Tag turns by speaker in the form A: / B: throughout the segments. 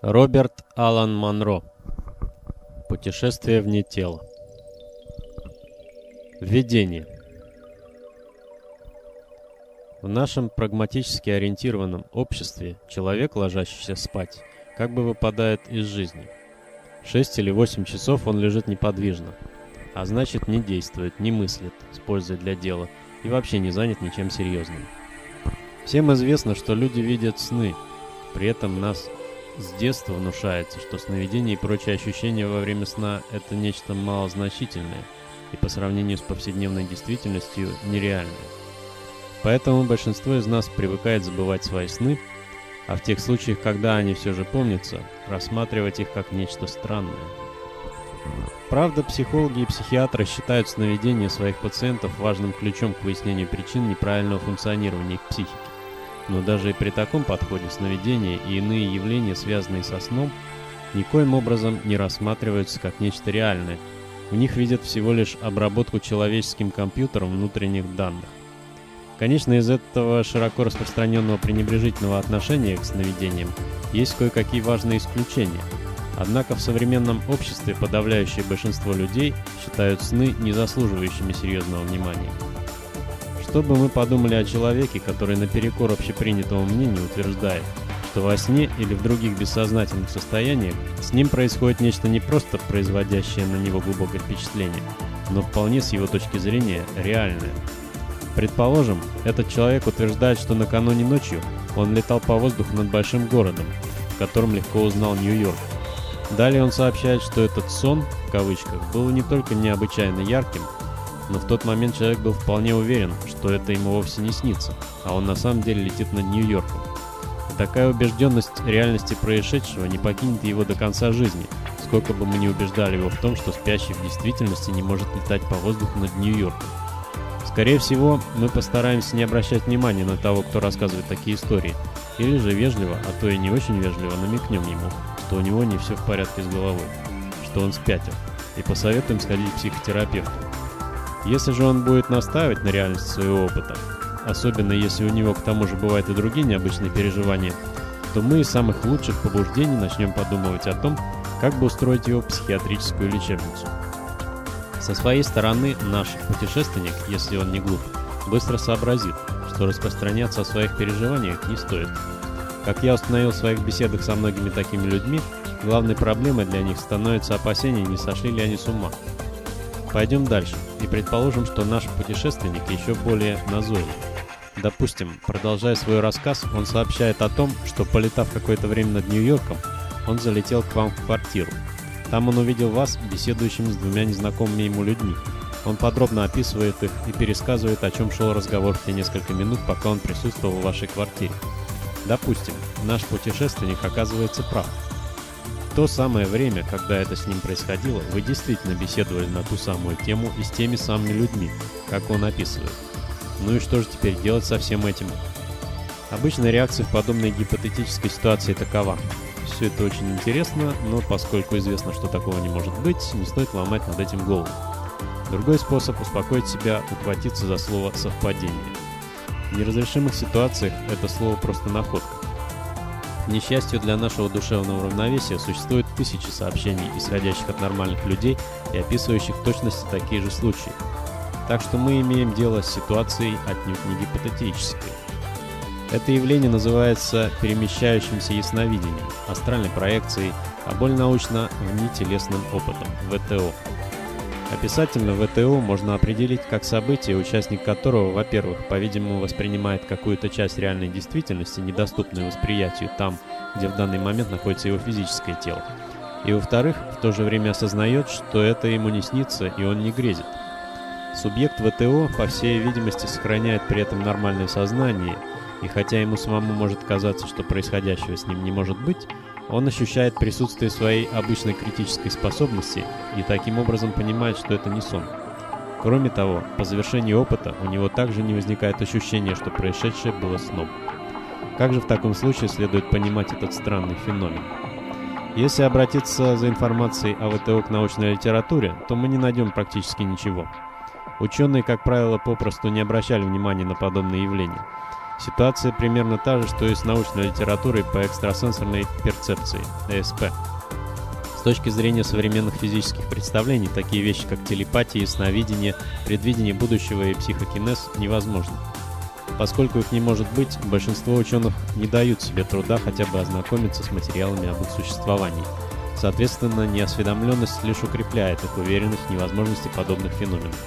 A: Роберт Алан Монро. Путешествие вне тела. Введение. В нашем прагматически ориентированном обществе человек, ложащийся спать, как бы выпадает из жизни. Шесть или восемь часов он лежит неподвижно, а значит не действует, не мыслит с для дела и вообще не занят ничем серьезным. Всем известно, что люди видят сны, при этом нас с детства внушается, что сновидения и прочие ощущения во время сна – это нечто малозначительное и по сравнению с повседневной действительностью нереальное. Поэтому большинство из нас привыкает забывать свои сны, а в тех случаях, когда они все же помнятся, рассматривать их как нечто странное. Правда, психологи и психиатры считают сновидения своих пациентов важным ключом к выяснению причин неправильного функционирования их психики. Но даже и при таком подходе сновидения и иные явления, связанные со сном, никоим образом не рассматриваются как нечто реальное. В них видят всего лишь обработку человеческим компьютером внутренних данных. Конечно, из этого широко распространенного пренебрежительного отношения к сновидениям есть кое-какие важные исключения. Однако в современном обществе подавляющее большинство людей считают сны незаслуживающими серьезного внимания. Что бы мы подумали о человеке, который наперекор общепринятому мнению утверждает, что во сне или в других бессознательных состояниях с ним происходит нечто не просто производящее на него глубокое впечатление, но вполне с его точки зрения реальное. Предположим, этот человек утверждает, что накануне ночью он летал по воздуху над большим городом, в котором легко узнал Нью-Йорк. Далее он сообщает, что этот «сон» в кавычках был не только необычайно ярким, но в тот момент человек был вполне уверен, что это ему вовсе не снится, а он на самом деле летит над Нью-Йорком. Такая убежденность реальности происшедшего не покинет его до конца жизни, сколько бы мы ни убеждали его в том, что спящий в действительности не может летать по воздуху над Нью-Йорком. Скорее всего, мы постараемся не обращать внимания на того, кто рассказывает такие истории, или же вежливо, а то и не очень вежливо намекнем ему, что у него не все в порядке с головой, что он спятил, и посоветуем сходить к психотерапевту. Если же он будет настаивать на реальности своего опыта, особенно если у него к тому же бывают и другие необычные переживания, то мы из самых лучших побуждений начнем подумывать о том, как бы устроить его психиатрическую лечебницу. Со своей стороны наш путешественник, если он не глуп, быстро сообразит, что распространяться о своих переживаниях не стоит. Как я установил в своих беседах со многими такими людьми, главной проблемой для них становится опасение, не сошли ли они с ума. Пойдем дальше и предположим, что наш путешественник еще более назойлив. Допустим, продолжая свой рассказ, он сообщает о том, что полетав какое-то время над Нью-Йорком, он залетел к вам в квартиру. Там он увидел вас, беседующим с двумя незнакомыми ему людьми. Он подробно описывает их и пересказывает, о чем шел разговор в те несколько минут, пока он присутствовал в вашей квартире. Допустим, наш путешественник оказывается прав то самое время, когда это с ним происходило, вы действительно беседовали на ту самую тему и с теми самыми людьми, как он описывает. Ну и что же теперь делать со всем этим? Обычная реакция в подобной гипотетической ситуации такова. Все это очень интересно, но поскольку известно, что такого не может быть, не стоит ломать над этим голову. Другой способ успокоить себя – ухватиться за слово «совпадение». В неразрешимых ситуациях это слово просто находка несчастью для нашего душевного равновесия существует тысячи сообщений, исходящих от нормальных людей и описывающих в точности такие же случаи. Так что мы имеем дело с ситуацией отнюдь не гипотетической. Это явление называется перемещающимся ясновидением, астральной проекцией, а более научно внетелесным опытом, ВТО. Описательно ВТО можно определить как событие, участник которого, во-первых, по-видимому, воспринимает какую-то часть реальной действительности, недоступную восприятию там, где в данный момент находится его физическое тело. И, во-вторых, в то же время осознает, что это ему не снится и он не грезит. Субъект ВТО, по всей видимости, сохраняет при этом нормальное сознание, и хотя ему самому может казаться, что происходящего с ним не может быть, он ощущает присутствие своей обычной критической способности и таким образом понимает, что это не сон. Кроме того, по завершении опыта у него также не возникает ощущения, что происшедшее было сном. Как же в таком случае следует понимать этот странный феномен? Если обратиться за информацией о ВТО к научной литературе, то мы не найдем практически ничего. Ученые, как правило, попросту не обращали внимания на подобные явления. Ситуация примерно та же, что и с научной литературой по экстрасенсорной перцепции, ЭСП. С точки зрения современных физических представлений, такие вещи, как телепатия, сновидение, предвидение будущего и психокинез невозможны. Поскольку их не может быть, большинство ученых не дают себе труда хотя бы ознакомиться с материалами об их существовании. Соответственно, неосведомленность лишь укрепляет их уверенность в невозможности подобных феноменов.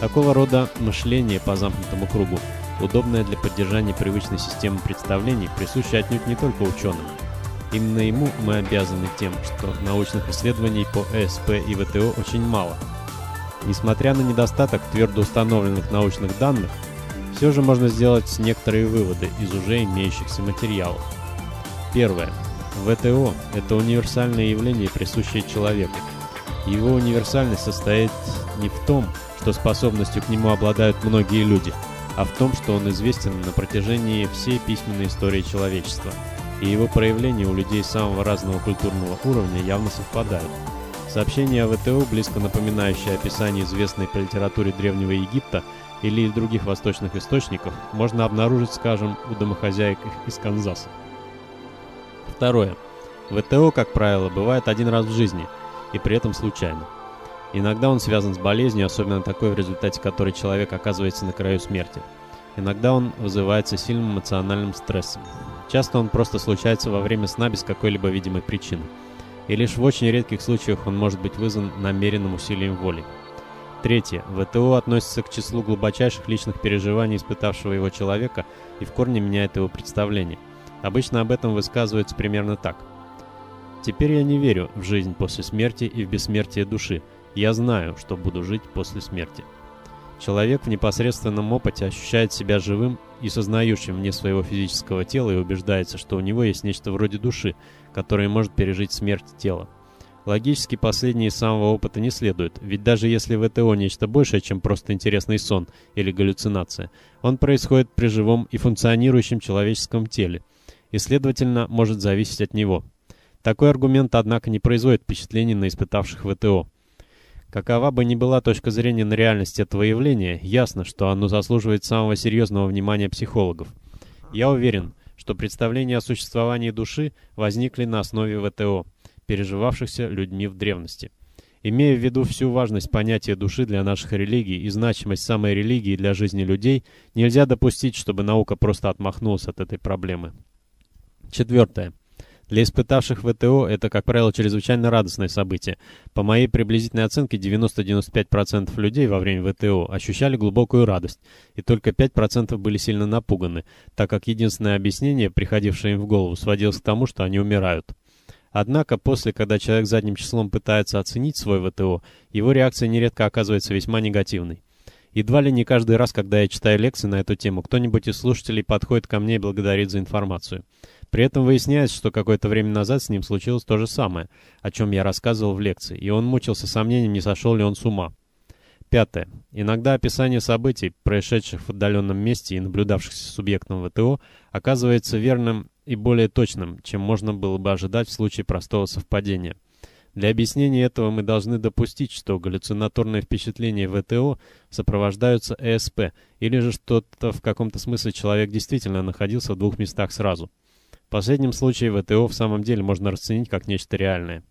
A: Такого рода мышление по замкнутому кругу, удобное для поддержания привычной системы представлений, присуще отнюдь не только ученым. Именно ему мы обязаны тем, что научных исследований по ЭСП и ВТО очень мало. Несмотря на недостаток твердо установленных научных данных, все же можно сделать некоторые выводы из уже имеющихся материалов. Первое. ВТО – это универсальное явление, присущее человеку. Его универсальность состоит не в том, что способностью к нему обладают многие люди, а в том, что он известен на протяжении всей письменной истории человечества, и его проявления у людей самого разного культурного уровня явно совпадают. Сообщения о ВТО, близко напоминающие описание известной по литературе Древнего Египта или из других восточных источников, можно обнаружить, скажем, у домохозяек из Канзаса. Второе. ВТО, как правило, бывает один раз в жизни, и при этом случайно. Иногда он связан с болезнью, особенно такой, в результате которой человек оказывается на краю смерти. Иногда он вызывается сильным эмоциональным стрессом. Часто он просто случается во время сна без какой-либо видимой причины. И лишь в очень редких случаях он может быть вызван намеренным усилием воли. Третье. ВТО относится к числу глубочайших личных переживаний испытавшего его человека и в корне меняет его представление. Обычно об этом высказывается примерно так. «Теперь я не верю в жизнь после смерти и в бессмертие души, я знаю, что буду жить после смерти. Человек в непосредственном опыте ощущает себя живым и сознающим вне своего физического тела и убеждается, что у него есть нечто вроде души, которая может пережить смерть тела. Логически последнее из самого опыта не следует, ведь даже если ВТО нечто большее, чем просто интересный сон или галлюцинация, он происходит при живом и функционирующем человеческом теле, и, следовательно, может зависеть от него. Такой аргумент, однако, не производит впечатления на испытавших ВТО. Какова бы ни была точка зрения на реальность этого явления, ясно, что оно заслуживает самого серьезного внимания психологов. Я уверен, что представления о существовании души возникли на основе ВТО, переживавшихся людьми в древности. Имея в виду всю важность понятия души для наших религий и значимость самой религии для жизни людей, нельзя допустить, чтобы наука просто отмахнулась от этой проблемы. Четвертое. Для испытавших ВТО это, как правило, чрезвычайно радостное событие. По моей приблизительной оценке, 90-95% людей во время ВТО ощущали глубокую радость, и только 5% были сильно напуганы, так как единственное объяснение, приходившее им в голову, сводилось к тому, что они умирают. Однако, после, когда человек задним числом пытается оценить свой ВТО, его реакция нередко оказывается весьма негативной. Едва ли не каждый раз, когда я читаю лекции на эту тему, кто-нибудь из слушателей подходит ко мне и благодарит за информацию. При этом выясняется, что какое-то время назад с ним случилось то же самое, о чем я рассказывал в лекции, и он мучился сомнением, не сошел ли он с ума. Пятое. Иногда описание событий, происшедших в отдаленном месте и наблюдавшихся субъектом ВТО, оказывается верным и более точным, чем можно было бы ожидать в случае простого совпадения. Для объяснения этого мы должны допустить, что галлюцинаторные впечатления ВТО сопровождаются ЭСП, или же что-то в каком-то смысле человек действительно находился в двух местах сразу. В последнем случае ВТО в самом деле можно расценить как нечто реальное.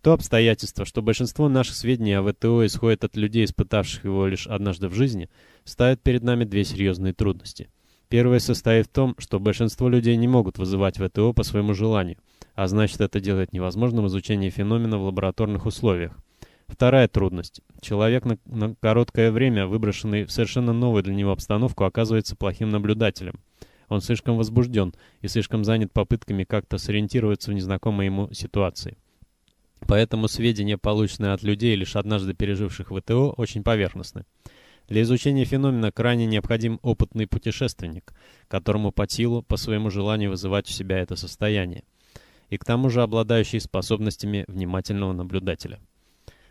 A: То обстоятельство, что большинство наших сведений о ВТО исходит от людей, испытавших его лишь однажды в жизни, ставит перед нами две серьезные трудности. Первая состоит в том, что большинство людей не могут вызывать ВТО по своему желанию, а значит это делает невозможным изучение феномена в лабораторных условиях. Вторая трудность. Человек на, на короткое время, выброшенный в совершенно новую для него обстановку, оказывается плохим наблюдателем. Он слишком возбужден и слишком занят попытками как-то сориентироваться в незнакомой ему ситуации. Поэтому сведения, полученные от людей, лишь однажды переживших ВТО, очень поверхностны. Для изучения феномена крайне необходим опытный путешественник, которому по силу, по своему желанию вызывать у себя это состояние, и к тому же обладающий способностями внимательного наблюдателя.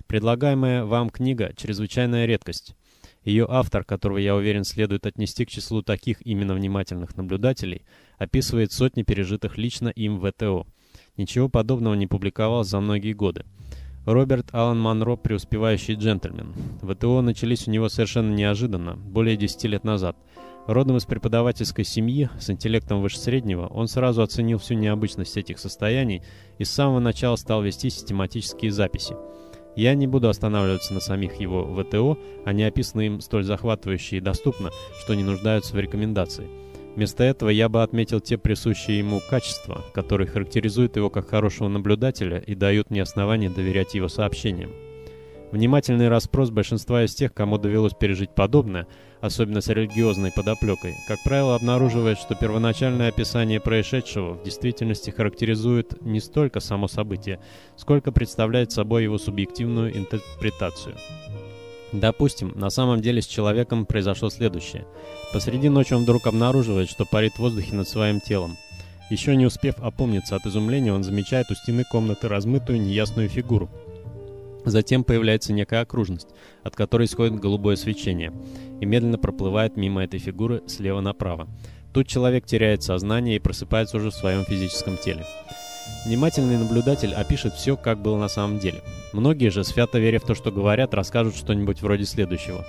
A: Предлагаемая вам книга – чрезвычайная редкость – ее автор, которого, я уверен, следует отнести к числу таких именно внимательных наблюдателей, описывает сотни пережитых лично им ВТО. Ничего подобного не публиковалось за многие годы. Роберт Аллен Монро – преуспевающий джентльмен. ВТО начались у него совершенно неожиданно, более 10 лет назад. Родом из преподавательской семьи, с интеллектом выше среднего, он сразу оценил всю необычность этих состояний и с самого начала стал вести систематические записи. Я не буду останавливаться на самих его ВТО, они описаны им столь захватывающе и доступно, что не нуждаются в рекомендации. Вместо этого я бы отметил те присущие ему качества, которые характеризуют его как хорошего наблюдателя и дают мне основания доверять его сообщениям. Внимательный расспрос большинства из тех, кому довелось пережить подобное, особенно с религиозной подоплекой, как правило, обнаруживает, что первоначальное описание происшедшего в действительности характеризует не столько само событие, сколько представляет собой его субъективную интерпретацию. Допустим, на самом деле с человеком произошло следующее. Посреди ночи он вдруг обнаруживает, что парит в воздухе над своим телом. Еще не успев опомниться от изумления, он замечает у стены комнаты размытую неясную фигуру. Затем появляется некая окружность, от которой исходит голубое свечение, и медленно проплывает мимо этой фигуры слева направо. Тут человек теряет сознание и просыпается уже в своем физическом теле. Внимательный наблюдатель опишет все, как было на самом деле. Многие же, свято веря в то, что говорят, расскажут что-нибудь вроде следующего.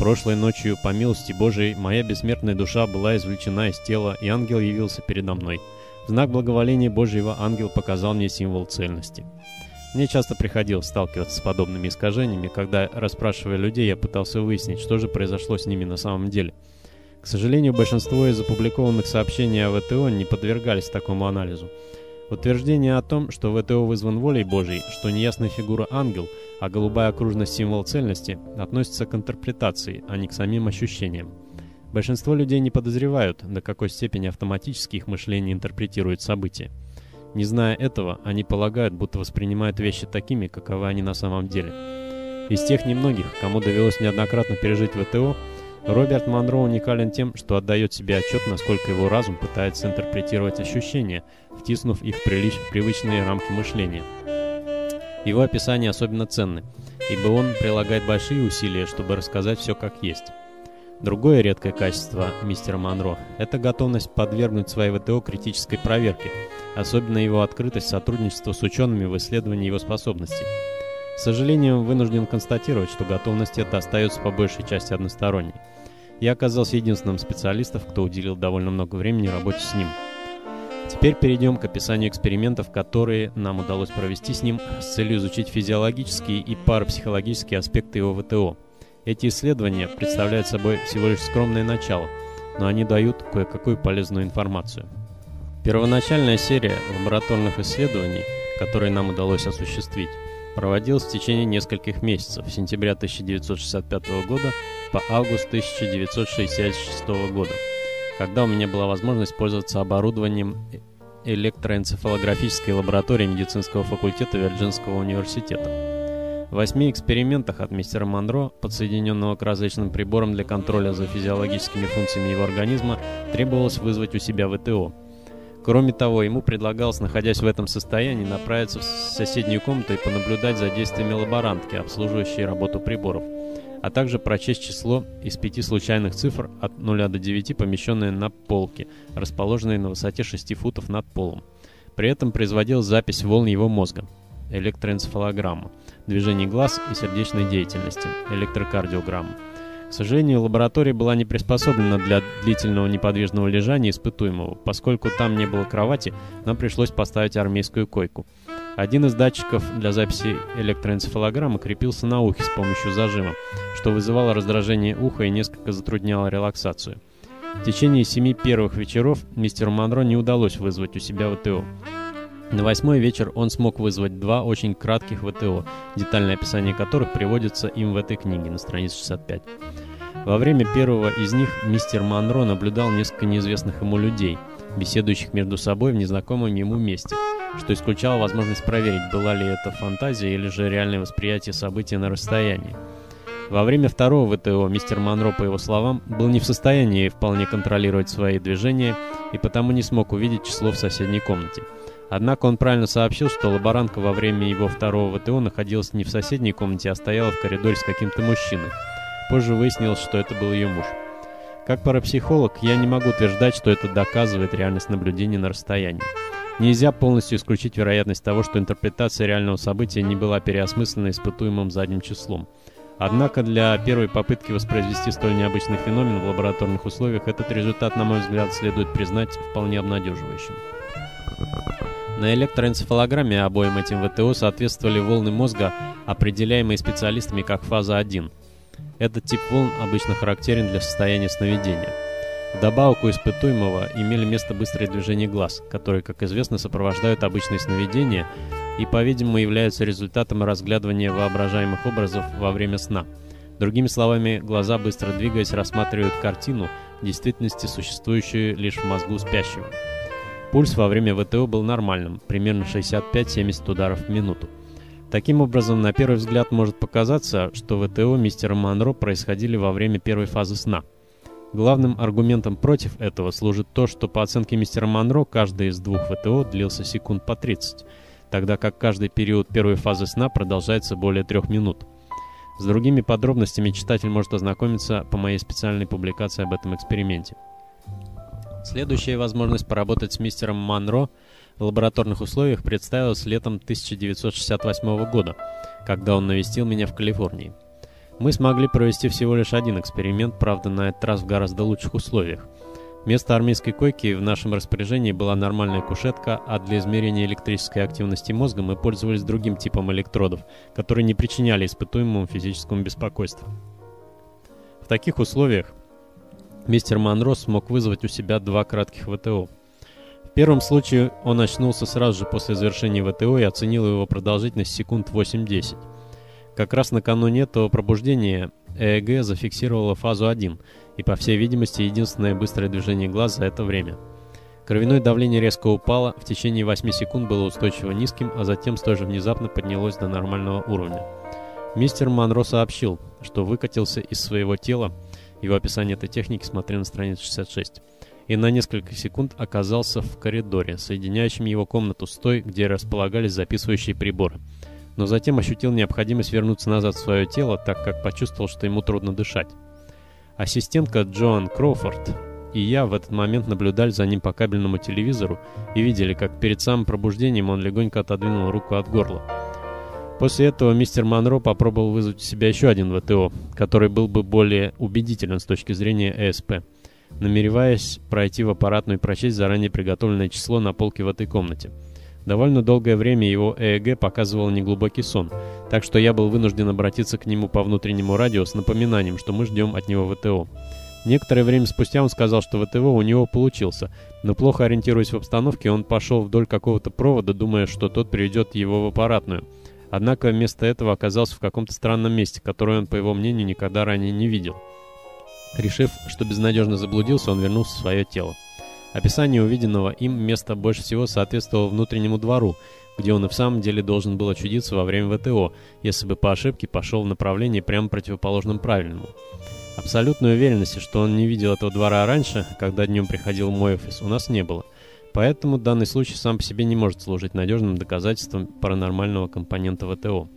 A: «Прошлой ночью, по милости Божией, моя бессмертная душа была извлечена из тела, и ангел явился передо мной. В знак благоволения Божьего ангел показал мне символ цельности». Мне часто приходилось сталкиваться с подобными искажениями, когда, расспрашивая людей, я пытался выяснить, что же произошло с ними на самом деле. К сожалению, большинство из опубликованных сообщений о ВТО не подвергались такому анализу. Утверждение о том, что ВТО вызван волей Божьей, что неясная фигура ангел, а голубая окружность символ цельности, относится к интерпретации, а не к самим ощущениям. Большинство людей не подозревают, до какой степени автоматически их мышление интерпретирует события. Не зная этого, они полагают, будто воспринимают вещи такими, каковы они на самом деле. Из тех немногих, кому довелось неоднократно пережить ВТО, Роберт Монро уникален тем, что отдает себе отчет, насколько его разум пытается интерпретировать ощущения, втиснув их в привычные рамки мышления. Его описания особенно ценны, ибо он прилагает большие усилия, чтобы рассказать все как есть. Другое редкое качество мистера Монро – это готовность подвергнуть своей ВТО критической проверке, особенно его открытость сотрудничества с учеными в исследовании его способностей. К сожалению, вынужден констатировать, что готовность эта остается по большей части односторонней. Я оказался единственным специалистом, кто уделил довольно много времени работе с ним. Теперь перейдем к описанию экспериментов, которые нам удалось провести с ним с целью изучить физиологические и парапсихологические аспекты его ВТО – эти исследования представляют собой всего лишь скромное начало, но они дают кое-какую полезную информацию. Первоначальная серия лабораторных исследований, которые нам удалось осуществить, проводилась в течение нескольких месяцев, с сентября 1965 года по август 1966 года, когда у меня была возможность пользоваться оборудованием электроэнцефалографической лаборатории медицинского факультета Вирджинского университета. В восьми экспериментах от мистера Монро, подсоединенного к различным приборам для контроля за физиологическими функциями его организма, требовалось вызвать у себя ВТО. Кроме того, ему предлагалось, находясь в этом состоянии, направиться в соседнюю комнату и понаблюдать за действиями лаборантки, обслуживающей работу приборов, а также прочесть число из пяти случайных цифр от 0 до 9, помещенные на полке, расположенной на высоте 6 футов над полом. При этом производил запись волн его мозга электроэнцефалограмма, движений глаз и сердечной деятельности, электрокардиограмма. К сожалению, лаборатория была не приспособлена для длительного неподвижного лежания испытуемого, поскольку там не было кровати, нам пришлось поставить армейскую койку. Один из датчиков для записи электроэнцефалограммы крепился на ухе с помощью зажима, что вызывало раздражение уха и несколько затрудняло релаксацию. В течение семи первых вечеров мистеру Монро не удалось вызвать у себя ВТО. На восьмой вечер он смог вызвать два очень кратких ВТО, детальное описание которых приводится им в этой книге на странице 65. Во время первого из них мистер Монро наблюдал несколько неизвестных ему людей, беседующих между собой в незнакомом ему месте, что исключало возможность проверить, была ли это фантазия или же реальное восприятие события на расстоянии. Во время второго ВТО мистер Монро, по его словам, был не в состоянии вполне контролировать свои движения и потому не смог увидеть число в соседней комнате – Однако он правильно сообщил, что лаборантка во время его второго ВТО находилась не в соседней комнате, а стояла в коридоре с каким-то мужчиной. Позже выяснилось, что это был ее муж. Как парапсихолог, я не могу утверждать, что это доказывает реальность наблюдения на расстоянии. Нельзя полностью исключить вероятность того, что интерпретация реального события не была переосмыслена испытуемым задним числом. Однако для первой попытки воспроизвести столь необычный феномен в лабораторных условиях этот результат, на мой взгляд, следует признать вполне обнадеживающим. На электроэнцефалограмме обоим этим ВТО соответствовали волны мозга, определяемые специалистами как фаза 1. Этот тип волн обычно характерен для состояния сновидения. Вдобавок у испытуемого имели место быстрые движения глаз, которые, как известно, сопровождают обычные сновидения и, по-видимому, являются результатом разглядывания воображаемых образов во время сна. Другими словами, глаза, быстро двигаясь, рассматривают картину, в действительности существующую лишь в мозгу спящего. Пульс во время ВТО был нормальным, примерно 65-70 ударов в минуту. Таким образом, на первый взгляд может показаться, что ВТО мистера Монро происходили во время первой фазы сна. Главным аргументом против этого служит то, что по оценке мистера Монро каждый из двух ВТО длился секунд по 30, тогда как каждый период первой фазы сна продолжается более трех минут. С другими подробностями читатель может ознакомиться по моей специальной публикации об этом эксперименте. Следующая возможность поработать с мистером Монро в лабораторных условиях представилась летом 1968 года, когда он навестил меня в Калифорнии. Мы смогли провести всего лишь один эксперимент, правда, на этот раз в гораздо лучших условиях. Вместо армейской койки в нашем распоряжении была нормальная кушетка, а для измерения электрической активности мозга мы пользовались другим типом электродов, которые не причиняли испытуемому физическому беспокойству. В таких условиях мистер Монро смог вызвать у себя два кратких ВТО. В первом случае он очнулся сразу же после завершения ВТО и оценил его продолжительность секунд 8-10. Как раз накануне этого пробуждения ЭЭГ зафиксировала фазу 1 и, по всей видимости, единственное быстрое движение глаз за это время. Кровяное давление резко упало, в течение 8 секунд было устойчиво низким, а затем столь же внезапно поднялось до нормального уровня. Мистер Монро сообщил, что выкатился из своего тела его описание этой техники смотри на страницу 66. И на несколько секунд оказался в коридоре, соединяющем его комнату с той, где располагались записывающие приборы. Но затем ощутил необходимость вернуться назад в свое тело, так как почувствовал, что ему трудно дышать. Ассистентка Джоан Кроуфорд и я в этот момент наблюдали за ним по кабельному телевизору и видели, как перед самым пробуждением он легонько отодвинул руку от горла. После этого мистер Монро попробовал вызвать у себя еще один ВТО, который был бы более убедителен с точки зрения ЭСП, намереваясь пройти в аппаратную и прочесть заранее приготовленное число на полке в этой комнате. Довольно долгое время его ЭЭГ показывал неглубокий сон, так что я был вынужден обратиться к нему по внутреннему радио с напоминанием, что мы ждем от него ВТО. Некоторое время спустя он сказал, что ВТО у него получился, но плохо ориентируясь в обстановке, он пошел вдоль какого-то провода, думая, что тот приведет его в аппаратную – Однако вместо этого оказался в каком-то странном месте, которое он, по его мнению, никогда ранее не видел. Решив, что безнадежно заблудился, он вернулся в свое тело. Описание увиденного им места больше всего соответствовало внутреннему двору, где он и в самом деле должен был очудиться во время ВТО, если бы по ошибке пошел в направлении прямо противоположном правильному. Абсолютной уверенности, что он не видел этого двора раньше, когда днем приходил в мой офис, у нас не было – Поэтому данный случай сам по себе не может служить надежным доказательством паранормального компонента ВТО.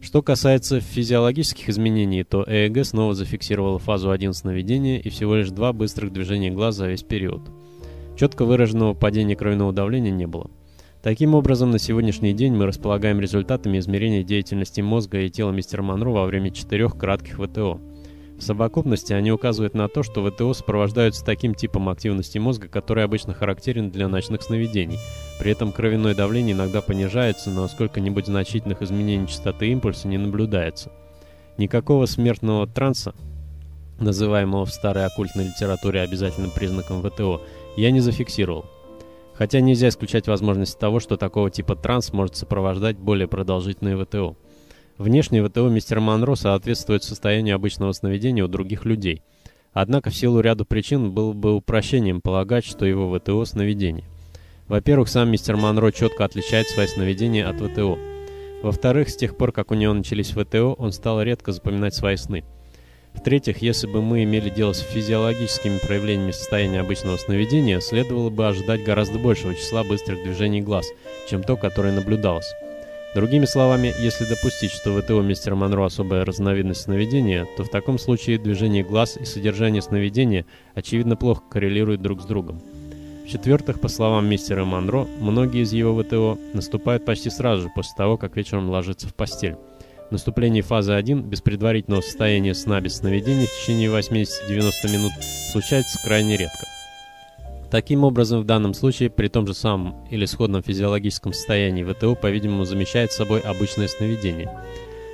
A: Что касается физиологических изменений, то ЭЭГ снова зафиксировала фазу 1 сновидения и всего лишь два быстрых движения глаз за весь период. Четко выраженного падения кровяного давления не было. Таким образом, на сегодняшний день мы располагаем результатами измерения деятельности мозга и тела мистера Монро во время четырех кратких ВТО. В совокупности они указывают на то, что ВТО сопровождаются таким типом активности мозга, который обычно характерен для ночных сновидений. При этом кровяное давление иногда понижается, но сколько-нибудь значительных изменений частоты импульса не наблюдается. Никакого смертного транса, называемого в старой оккультной литературе обязательным признаком ВТО, я не зафиксировал. Хотя нельзя исключать возможность того, что такого типа транс может сопровождать более продолжительные ВТО. Внешне ВТО мистера Монро соответствует состоянию обычного сновидения у других людей. Однако в силу ряда причин было бы упрощением полагать, что его ВТО – сновидение. Во-первых, сам мистер Монро четко отличает свои сновидения от ВТО. Во-вторых, с тех пор, как у него начались ВТО, он стал редко запоминать свои сны. В-третьих, если бы мы имели дело с физиологическими проявлениями состояния обычного сновидения, следовало бы ожидать гораздо большего числа быстрых движений глаз, чем то, которое наблюдалось. Другими словами, если допустить, что ВТО мистера Монро особая разновидность сновидения, то в таком случае движение глаз и содержание сновидения очевидно плохо коррелируют друг с другом. В-четвертых, по словам мистера Монро, многие из его ВТО наступают почти сразу же после того, как вечером ложится в постель. В наступлении фазы 1 без предварительного состояния сна без сновидений в течение 80-90 минут случается крайне редко. Таким образом, в данном случае, при том же самом или сходном физиологическом состоянии ВТО, по-видимому, замещает собой обычное сновидение.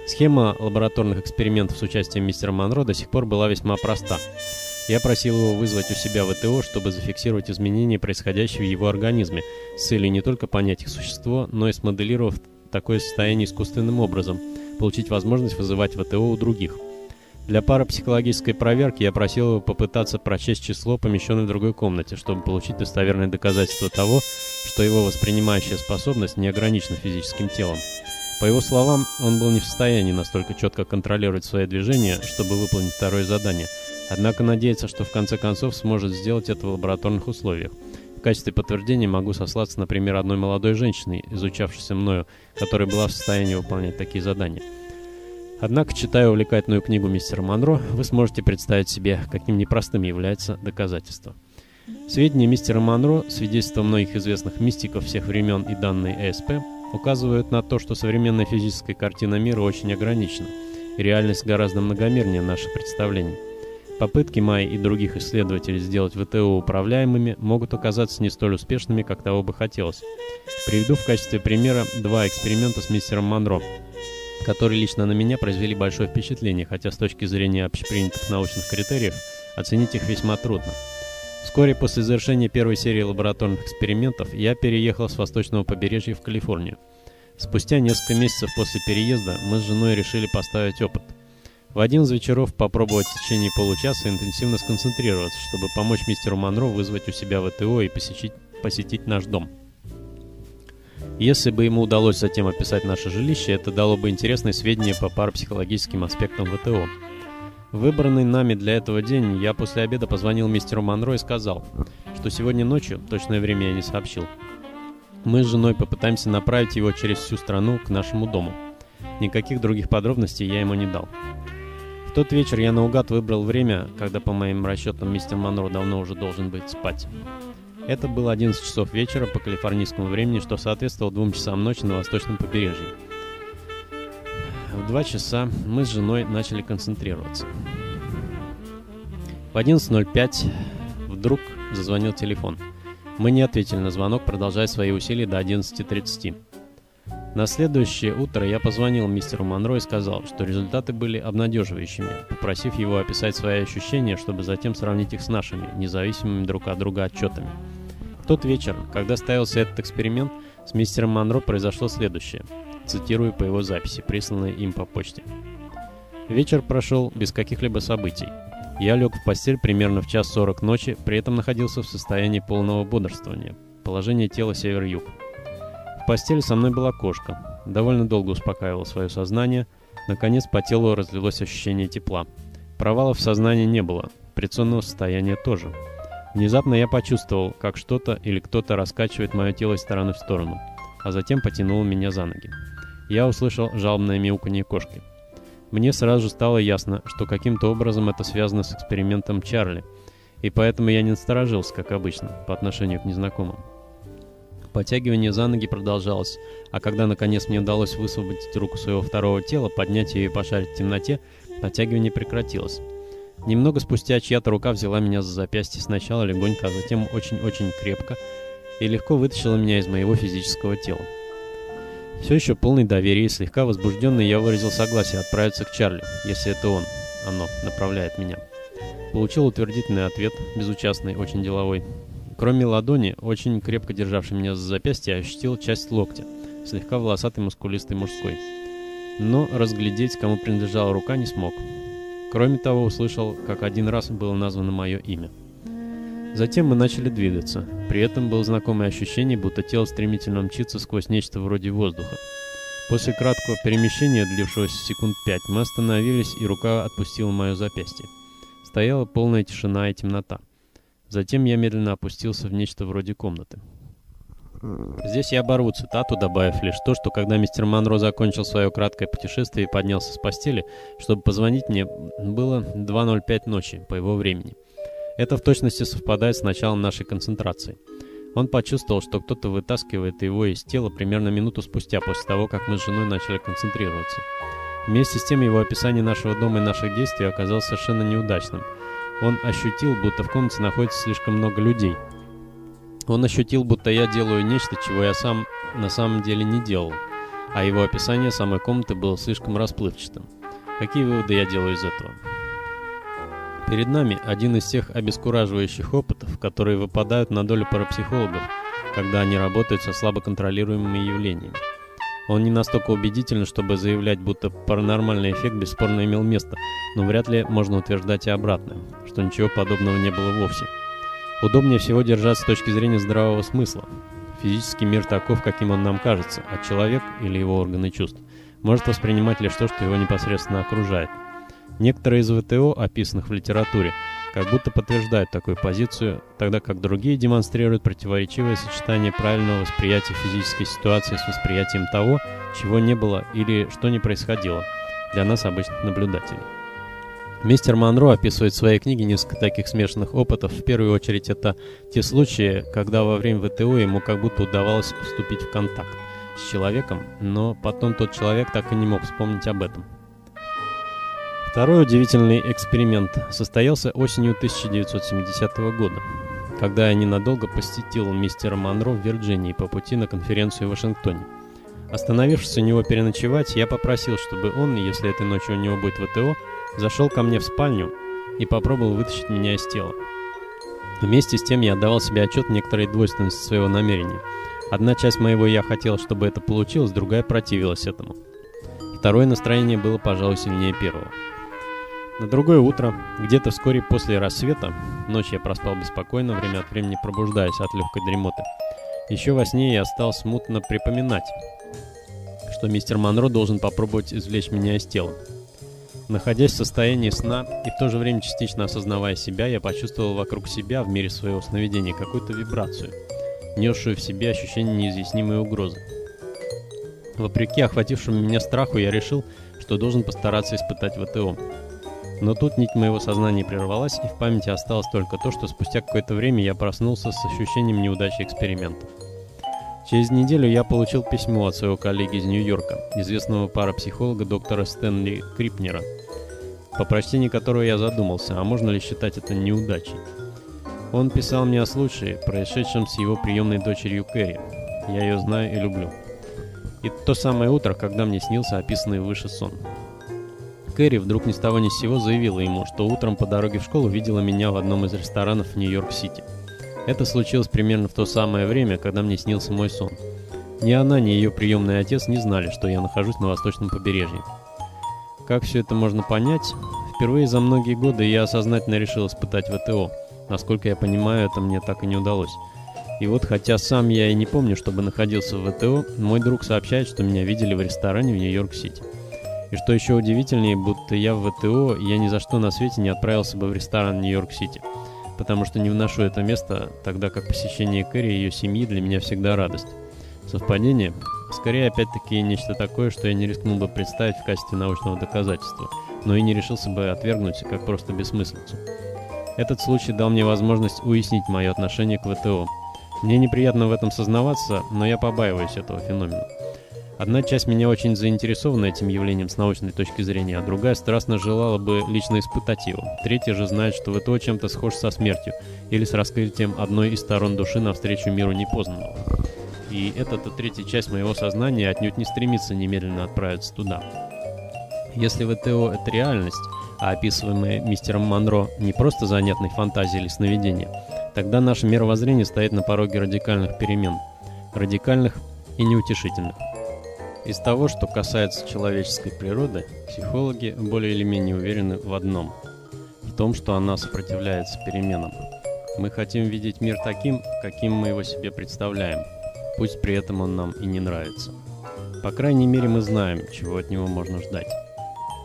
A: Схема лабораторных экспериментов с участием мистера Монро до сих пор была весьма проста. Я просил его вызвать у себя ВТО, чтобы зафиксировать изменения, происходящие в его организме, с целью не только понять их существо, но и смоделировав такое состояние искусственным образом, получить возможность вызывать ВТО у других. Для парапсихологической проверки я просил его попытаться прочесть число, помещенное в другой комнате, чтобы получить достоверное доказательство того, что его воспринимающая способность не ограничена физическим телом. По его словам, он был не в состоянии настолько четко контролировать свои движения, чтобы выполнить второе задание, однако надеется, что в конце концов сможет сделать это в лабораторных условиях. В качестве подтверждения могу сослаться, например, одной молодой женщине, изучавшейся мною, которая была в состоянии выполнять такие задания. Однако, читая увлекательную книгу мистера Монро, вы сможете представить себе, каким непростым является доказательство. Сведения мистера Монро, свидетельства многих известных мистиков всех времен и данные ЭСП, указывают на то, что современная физическая картина мира очень ограничена, и реальность гораздо многомернее наших представлений. Попытки Майи и других исследователей сделать ВТО управляемыми могут оказаться не столь успешными, как того бы хотелось. Приведу в качестве примера два эксперимента с мистером Монро, которые лично на меня произвели большое впечатление, хотя с точки зрения общепринятых научных критериев оценить их весьма трудно. Вскоре после завершения первой серии лабораторных экспериментов я переехал с восточного побережья в Калифорнию. Спустя несколько месяцев после переезда мы с женой решили поставить опыт. В один из вечеров попробовать в течение получаса интенсивно сконцентрироваться, чтобы помочь мистеру Монро вызвать у себя ВТО и посетить, посетить наш дом. Если бы ему удалось затем описать наше жилище, это дало бы интересные сведения по парапсихологическим аспектам ВТО. Выбранный нами для этого день, я после обеда позвонил мистеру Монро и сказал, что сегодня ночью, точное время я не сообщил, мы с женой попытаемся направить его через всю страну к нашему дому. Никаких других подробностей я ему не дал. В тот вечер я наугад выбрал время, когда, по моим расчетам, мистер Монро давно уже должен быть спать. Это было 11 часов вечера по калифорнийскому времени, что соответствовало двум часам ночи на восточном побережье. В два часа мы с женой начали концентрироваться. В 11.05 вдруг зазвонил телефон. Мы не ответили на звонок, продолжая свои усилия до 11.30. На следующее утро я позвонил мистеру Монро и сказал, что результаты были обнадеживающими, попросив его описать свои ощущения, чтобы затем сравнить их с нашими, независимыми друг от друга отчетами. В тот вечер, когда ставился этот эксперимент, с мистером Монро произошло следующее. Цитирую по его записи, присланной им по почте. Вечер прошел без каких-либо событий. Я лег в постель примерно в час сорок ночи, при этом находился в состоянии полного бодрствования. Положение тела север-юг. В постели со мной была кошка. Довольно долго успокаивал свое сознание. Наконец по телу разлилось ощущение тепла. Провалов в сознании не было. Операционного состояния тоже. Внезапно я почувствовал, как что-то или кто-то раскачивает мое тело из стороны в сторону, а затем потянул меня за ноги. Я услышал жалобное мяуканье кошки. Мне сразу же стало ясно, что каким-то образом это связано с экспериментом Чарли, и поэтому я не насторожился, как обычно, по отношению к незнакомым. Подтягивание за ноги продолжалось, а когда наконец мне удалось высвободить руку своего второго тела, поднять ее и пошарить в темноте, подтягивание прекратилось. Немного спустя чья-то рука взяла меня за запястье сначала легонько, а затем очень-очень крепко и легко вытащила меня из моего физического тела. Все еще полный доверия и слегка возбужденный я выразил согласие отправиться к Чарли, если это он, оно, направляет меня. Получил утвердительный ответ, безучастный, очень деловой. Кроме ладони, очень крепко державший меня за запястье, ощутил часть локтя, слегка волосатый мускулистый мужской. Но разглядеть, кому принадлежала рука, не смог. Кроме того, услышал, как один раз было названо мое имя. Затем мы начали двигаться. При этом было знакомое ощущение, будто тело стремительно мчится сквозь нечто вроде воздуха. После краткого перемещения, длившегося секунд пять, мы остановились, и рука отпустила мое запястье. Стояла полная тишина и темнота. Затем я медленно опустился в нечто вроде комнаты. Здесь я оборву цитату, добавив лишь то, что когда мистер Монро закончил свое краткое путешествие и поднялся с постели, чтобы позвонить мне, было 2.05 ночи по его времени. Это в точности совпадает с началом нашей концентрации. Он почувствовал, что кто-то вытаскивает его из тела примерно минуту спустя после того, как мы с женой начали концентрироваться. Вместе с тем его описание нашего дома и наших действий оказалось совершенно неудачным. Он ощутил, будто в комнате находится слишком много людей. Он ощутил, будто я делаю нечто, чего я сам на самом деле не делал. А его описание самой комнаты было слишком расплывчатым. Какие выводы я делаю из этого? Перед нами один из тех обескураживающих опытов, которые выпадают на долю парапсихологов, когда они работают со слабо контролируемыми явлениями. Он не настолько убедителен, чтобы заявлять, будто паранормальный эффект бесспорно имел место, но вряд ли можно утверждать и обратное, что ничего подобного не было вовсе. Удобнее всего держаться с точки зрения здравого смысла. Физический мир таков, каким он нам кажется, а человек или его органы чувств может воспринимать лишь то, что его непосредственно окружает. Некоторые из ВТО, описанных в литературе, как будто подтверждают такую позицию, тогда как другие демонстрируют противоречивое сочетание правильного восприятия физической ситуации с восприятием того, чего не было или что не происходило для нас, обычных наблюдателей. Мистер Монро описывает в своей книге несколько таких смешанных опытов. В первую очередь это те случаи, когда во время ВТО ему как будто удавалось вступить в контакт с человеком, но потом тот человек так и не мог вспомнить об этом. Второй удивительный эксперимент состоялся осенью 1970 года, когда я ненадолго посетил мистера Монро в Вирджинии по пути на конференцию в Вашингтоне. Остановившись у него переночевать, я попросил, чтобы он, если этой ночью у него будет ВТО, зашел ко мне в спальню и попробовал вытащить меня из тела. Вместе с тем я отдавал себе отчет в некоторой двойственности своего намерения. Одна часть моего «я» хотела, чтобы это получилось, другая противилась этому. Второе настроение было, пожалуй, сильнее первого. На другое утро, где-то вскоре после рассвета, ночь я проспал беспокойно, время от времени пробуждаясь от легкой дремоты. Еще во сне я стал смутно припоминать, что мистер Монро должен попробовать извлечь меня из тела. Находясь в состоянии сна и в то же время частично осознавая себя, я почувствовал вокруг себя в мире своего сновидения какую-то вибрацию, несшую в себе ощущение неизъяснимой угрозы. Вопреки охватившему меня страху, я решил, что должен постараться испытать ВТО. Но тут нить моего сознания прервалась, и в памяти осталось только то, что спустя какое-то время я проснулся с ощущением неудачи эксперимента. Через неделю я получил письмо от своего коллеги из Нью-Йорка, известного парапсихолога доктора Стэнли Крипнера, по прочтении которого я задумался, а можно ли считать это неудачей. Он писал мне о случае, происшедшем с его приемной дочерью Кэрри. Я ее знаю и люблю. И то самое утро, когда мне снился описанный выше сон. Кэрри вдруг ни с того ни с сего заявила ему, что утром по дороге в школу видела меня в одном из ресторанов в Нью-Йорк-Сити. Это случилось примерно в то самое время, когда мне снился мой сон. Ни она, ни ее приемный отец не знали, что я нахожусь на восточном побережье. Как все это можно понять? Впервые за многие годы я осознательно решил испытать ВТО. Насколько я понимаю, это мне так и не удалось. И вот, хотя сам я и не помню, чтобы находился в ВТО, мой друг сообщает, что меня видели в ресторане в Нью-Йорк-Сити. И что еще удивительнее, будто я в ВТО, я ни за что на свете не отправился бы в ресторан Нью-Йорк-Сити, потому что не вношу это место, тогда как посещение Кэрри и ее семьи для меня всегда радость. Совпадение? Скорее, опять-таки, нечто такое, что я не рискнул бы представить в качестве научного доказательства, но и не решился бы отвергнуть как просто бессмыслицу. Этот случай дал мне возможность уяснить мое отношение к ВТО. Мне неприятно в этом сознаваться, но я побаиваюсь этого феномена. Одна часть меня очень заинтересована этим явлением с научной точки зрения, а другая страстно желала бы лично испытать его. Третья же знает, что ВТО чем-то схож со смертью или с раскрытием одной из сторон души навстречу миру непознанного. И эта-то третья часть моего сознания отнюдь не стремится немедленно отправиться туда. Если ВТО — это реальность, а описываемое мистером Монро не просто занятной фантазия или сновидение, тогда наше мировоззрение стоит на пороге радикальных перемен. Радикальных и неутешительных. Из того, что касается человеческой природы, психологи более или менее уверены в одном – в том, что она сопротивляется переменам. Мы хотим видеть мир таким, каким мы его себе представляем, пусть при этом он нам и не нравится. По крайней мере, мы знаем, чего от него можно ждать.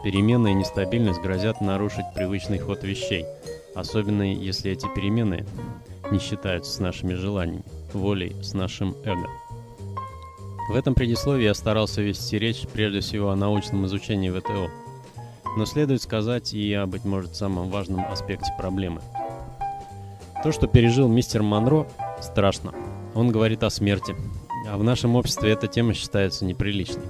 A: Перемены и нестабильность грозят нарушить привычный ход вещей, особенно если эти перемены не считаются с нашими желаниями, волей, с нашим эго. В этом предисловии я старался вести речь прежде всего о научном изучении ВТО. Но следует сказать и о, быть может, самом важном аспекте проблемы. То, что пережил мистер Монро, страшно. Он говорит о смерти, а в нашем обществе эта тема считается неприличной.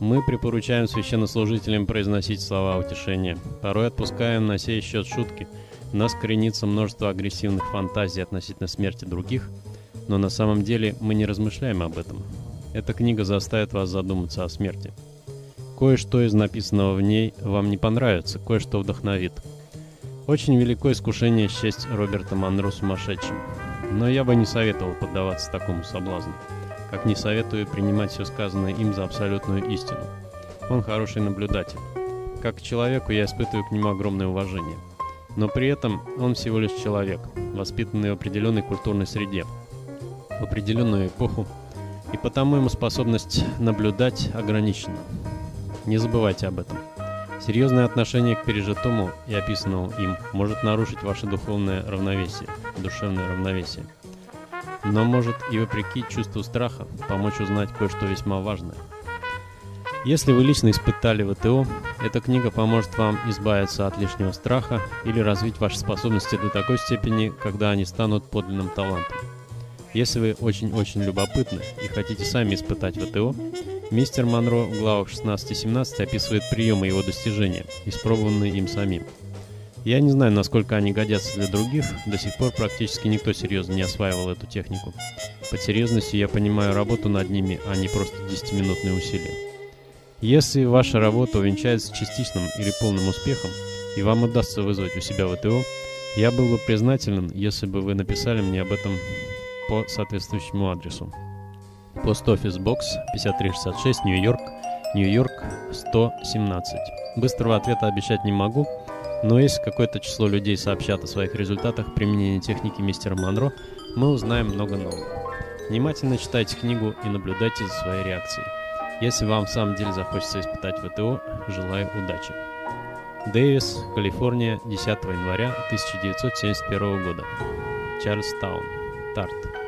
A: Мы припоручаем священнослужителям произносить слова утешения. Порой отпускаем на сей счет шутки. У нас коренится множество агрессивных фантазий относительно смерти других, но на самом деле мы не размышляем об этом. Эта книга заставит вас задуматься о смерти. Кое-что из написанного в ней вам не понравится, кое-что вдохновит. Очень велико искушение счесть Роберта Монро сумасшедшим. Но я бы не советовал поддаваться такому соблазну. Как не советую принимать все сказанное им за абсолютную истину. Он хороший наблюдатель. Как к человеку я испытываю к нему огромное уважение. Но при этом он всего лишь человек, воспитанный в определенной культурной среде, в определенную эпоху, и потому ему способность наблюдать ограничена. Не забывайте об этом. Серьезное отношение к пережитому и описанному им может нарушить ваше духовное равновесие, душевное равновесие. Но может и вопреки чувству страха помочь узнать кое-что весьма важное. Если вы лично испытали ВТО, эта книга поможет вам избавиться от лишнего страха или развить ваши способности до такой степени, когда они станут подлинным талантом. Если вы очень-очень любопытны и хотите сами испытать ВТО, мистер Монро в главах 16 и 17 описывает приемы его достижения, испробованные им самим. Я не знаю, насколько они годятся для других, до сих пор практически никто серьезно не осваивал эту технику. Под серьезностью я понимаю работу над ними, а не просто 10-минутные усилия. Если ваша работа увенчается частичным или полным успехом, и вам удастся вызвать у себя ВТО, я был бы признателен, если бы вы написали мне об этом по соответствующему адресу. Пост офис бокс 5366, Нью-Йорк, Нью-Йорк 117. Быстрого ответа обещать не могу, но если какое-то число людей сообщат о своих результатах применения техники мистера Монро, мы узнаем много нового. Внимательно читайте книгу и наблюдайте за своей реакцией. Если вам в самом деле захочется испытать ВТО, желаю удачи. Дэвис, Калифорния, 10 января 1971 года. Чарльстаун. Start.